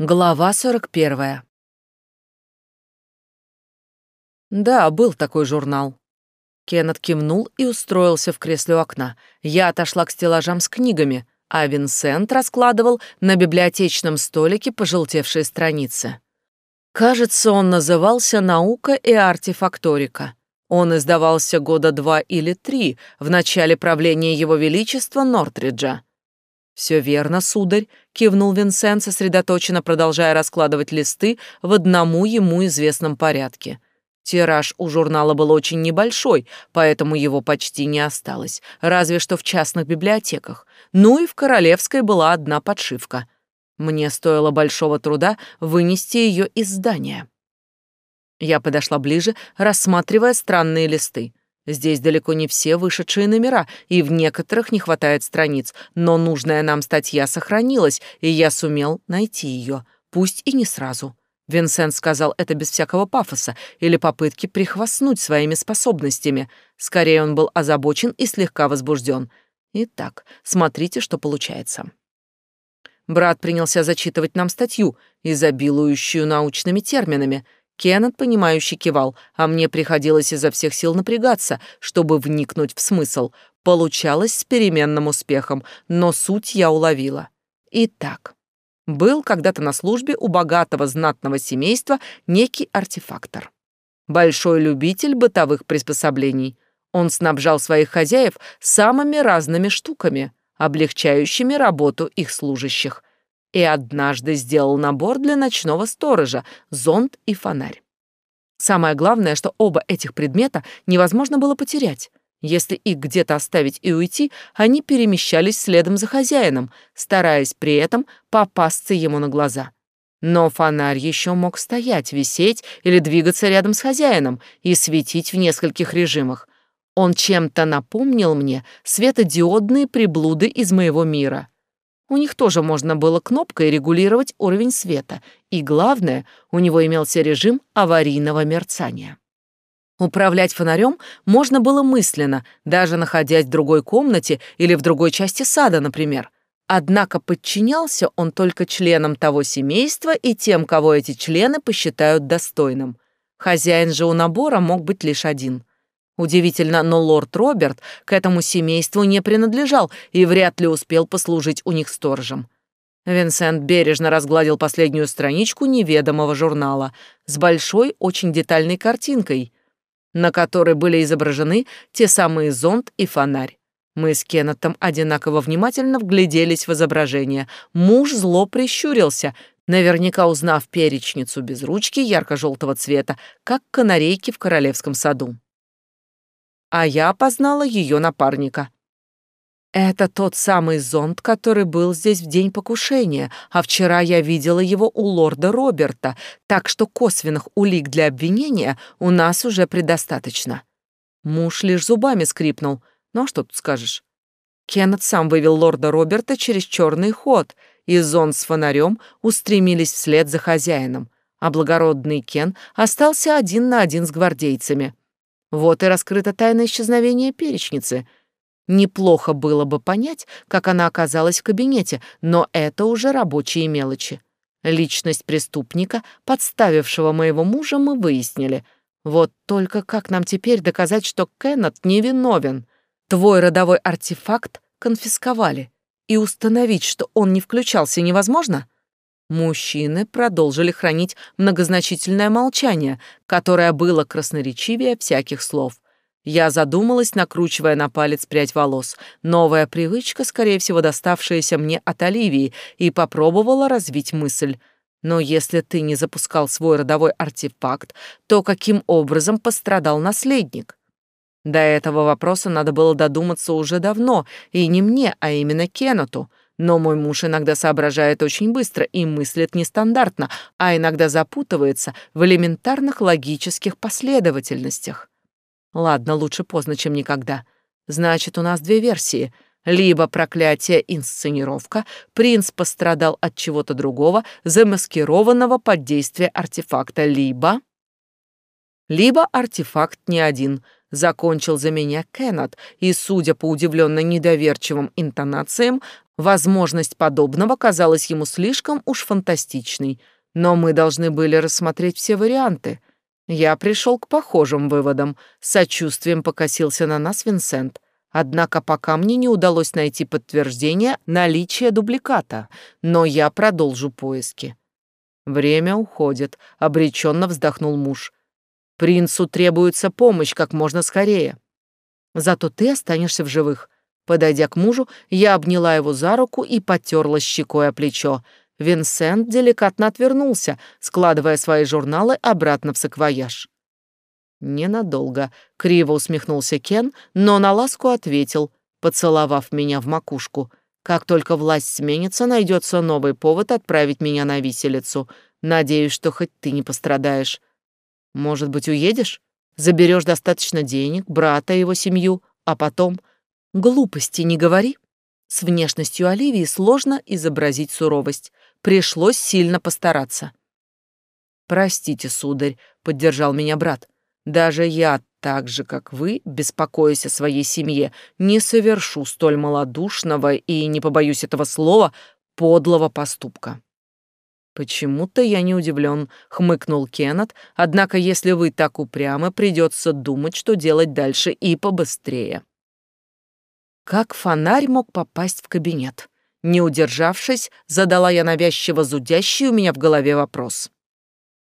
Глава 41. Да, был такой журнал. Кеннет кивнул и устроился в кресле у окна. Я отошла к стеллажам с книгами, а Винсент раскладывал на библиотечном столике пожелтевшие страницы. Кажется, он назывался «Наука и артефакторика». Он издавался года два или три в начале правления Его Величества Нортриджа. «Все верно, сударь», — кивнул Винсент, сосредоточенно продолжая раскладывать листы в одному ему известном порядке. Тираж у журнала был очень небольшой, поэтому его почти не осталось, разве что в частных библиотеках. Ну и в Королевской была одна подшивка. Мне стоило большого труда вынести ее из здания. Я подошла ближе, рассматривая странные листы. Здесь далеко не все вышедшие номера, и в некоторых не хватает страниц, но нужная нам статья сохранилась, и я сумел найти ее, пусть и не сразу. Винсент сказал это без всякого пафоса или попытки прихвастнуть своими способностями. Скорее, он был озабочен и слегка возбужден. Итак, смотрите, что получается. Брат принялся зачитывать нам статью, изобилующую научными терминами — Кеннет, понимающе кивал, а мне приходилось изо всех сил напрягаться, чтобы вникнуть в смысл. Получалось с переменным успехом, но суть я уловила. Итак, был когда-то на службе у богатого знатного семейства некий артефактор. Большой любитель бытовых приспособлений. Он снабжал своих хозяев самыми разными штуками, облегчающими работу их служащих — и однажды сделал набор для ночного сторожа, зонт и фонарь. Самое главное, что оба этих предмета невозможно было потерять. Если их где-то оставить и уйти, они перемещались следом за хозяином, стараясь при этом попасться ему на глаза. Но фонарь еще мог стоять, висеть или двигаться рядом с хозяином и светить в нескольких режимах. Он чем-то напомнил мне светодиодные приблуды из моего мира — у них тоже можно было кнопкой регулировать уровень света, и главное, у него имелся режим аварийного мерцания. Управлять фонарем можно было мысленно, даже находясь в другой комнате или в другой части сада, например. Однако подчинялся он только членам того семейства и тем, кого эти члены посчитают достойным. Хозяин же у набора мог быть лишь один — Удивительно, но лорд Роберт к этому семейству не принадлежал и вряд ли успел послужить у них сторожем. Винсент бережно разгладил последнюю страничку неведомого журнала с большой, очень детальной картинкой, на которой были изображены те самые зонт и фонарь. Мы с Кеннетом одинаково внимательно вгляделись в изображение. Муж зло прищурился, наверняка узнав перечницу без ручки ярко-желтого цвета, как канарейки в королевском саду а я опознала ее напарника. Это тот самый зонт, который был здесь в день покушения, а вчера я видела его у лорда Роберта, так что косвенных улик для обвинения у нас уже предостаточно. Муж лишь зубами скрипнул. Ну а что тут скажешь? Кеннет сам вывел лорда Роберта через черный ход, и зонт с фонарем устремились вслед за хозяином, а благородный Кен остался один на один с гвардейцами. Вот и раскрыта тайна исчезновения перечницы. Неплохо было бы понять, как она оказалась в кабинете, но это уже рабочие мелочи. Личность преступника, подставившего моего мужа, мы выяснили. Вот только как нам теперь доказать, что Кеннет невиновен? Твой родовой артефакт конфисковали. И установить, что он не включался, невозможно? Мужчины продолжили хранить многозначительное молчание, которое было красноречивее всяких слов. Я задумалась, накручивая на палец прядь волос. Новая привычка, скорее всего, доставшаяся мне от Оливии, и попробовала развить мысль. Но если ты не запускал свой родовой артефакт, то каким образом пострадал наследник? До этого вопроса надо было додуматься уже давно, и не мне, а именно Кеннету — но мой муж иногда соображает очень быстро и мыслит нестандартно, а иногда запутывается в элементарных логических последовательностях. Ладно, лучше поздно, чем никогда. Значит, у нас две версии. Либо проклятие инсценировка, принц пострадал от чего-то другого, замаскированного под действие артефакта, либо... Либо артефакт не один — закончил за меня Кеннет, и, судя по удивленно недоверчивым интонациям, Возможность подобного казалась ему слишком уж фантастичной, но мы должны были рассмотреть все варианты. Я пришел к похожим выводам, сочувствием покосился на нас Винсент. Однако пока мне не удалось найти подтверждение наличия дубликата, но я продолжу поиски. Время уходит, обреченно вздохнул муж. Принцу требуется помощь как можно скорее. Зато ты останешься в живых. Подойдя к мужу, я обняла его за руку и потерла щекой о плечо. Винсент деликатно отвернулся, складывая свои журналы обратно в саквояж. Ненадолго. Криво усмехнулся Кен, но на ласку ответил, поцеловав меня в макушку. Как только власть сменится, найдется новый повод отправить меня на виселицу. Надеюсь, что хоть ты не пострадаешь. Может быть, уедешь? Заберешь достаточно денег, брата и его семью, а потом... Глупости не говори. С внешностью Оливии сложно изобразить суровость. Пришлось сильно постараться. «Простите, сударь», — поддержал меня брат. Даже я, так же, как вы, беспокоясь о своей семье, не совершу столь малодушного и, не побоюсь этого слова, подлого поступка. «Почему-то я не удивлен», — хмыкнул Кеннет, «однако если вы так упрямы, придется думать, что делать дальше и побыстрее». Как фонарь мог попасть в кабинет? Не удержавшись, задала я навязчиво зудящий у меня в голове вопрос.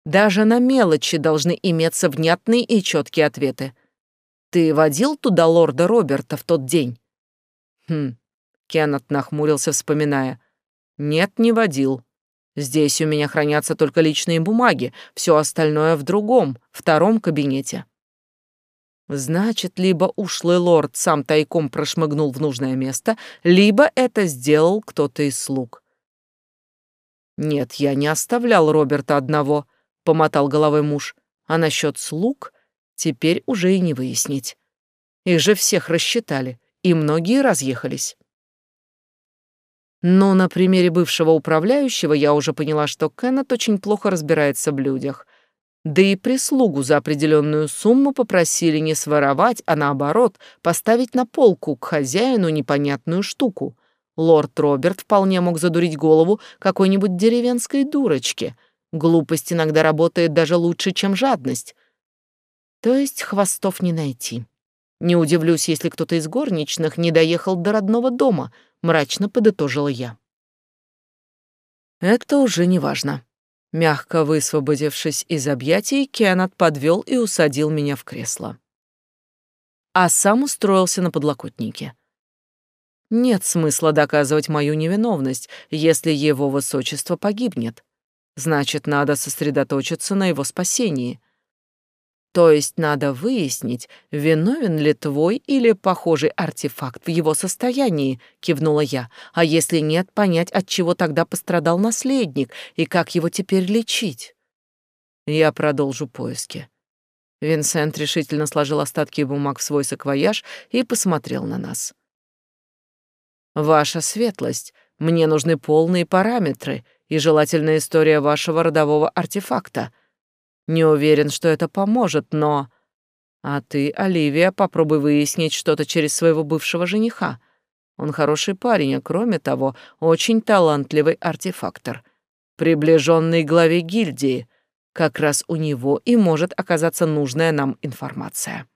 Даже на мелочи должны иметься внятные и четкие ответы. Ты водил туда лорда Роберта в тот день? Хм. Кеннет нахмурился, вспоминая. Нет, не водил. Здесь у меня хранятся только личные бумаги, все остальное в другом, втором кабинете. Значит, либо ушлый лорд сам тайком прошмыгнул в нужное место, либо это сделал кто-то из слуг. Нет, я не оставлял Роберта одного помотал головой муж. А насчет слуг теперь уже и не выяснить. Их же всех рассчитали, и многие разъехались. Но на примере бывшего управляющего я уже поняла, что Кеннет очень плохо разбирается в людях. Да и прислугу за определенную сумму попросили не своровать, а наоборот, поставить на полку к хозяину непонятную штуку. Лорд Роберт вполне мог задурить голову какой-нибудь деревенской дурочке — Глупость иногда работает даже лучше, чем жадность. То есть хвостов не найти. Не удивлюсь, если кто-то из горничных не доехал до родного дома, мрачно подытожила я. Это уже не важно. Мягко высвободившись из объятий, Кеннет подвел и усадил меня в кресло. А сам устроился на подлокотнике. Нет смысла доказывать мою невиновность, если его высочество погибнет. Значит, надо сосредоточиться на его спасении. То есть надо выяснить, виновен ли твой или похожий артефакт в его состоянии, кивнула я. А если нет, понять, от чего тогда пострадал наследник и как его теперь лечить. Я продолжу поиски. Винсент решительно сложил остатки бумаг в свой саквояж и посмотрел на нас. «Ваша светлость, мне нужны полные параметры и желательно история вашего родового артефакта. Не уверен, что это поможет, но... А ты, Оливия, попробуй выяснить что-то через своего бывшего жениха. Он хороший парень, а кроме того, очень талантливый артефактор. Приближенный главе гильдии. Как раз у него и может оказаться нужная нам информация.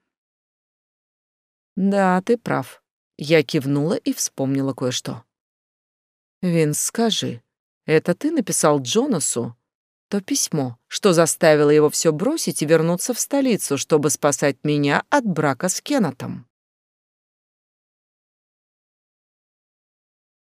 Да, ты прав. Я кивнула и вспомнила кое-что. Винс, скажи, это ты написал Джонасу то письмо, что заставило его все бросить и вернуться в столицу, чтобы спасать меня от брака с Кеннетом.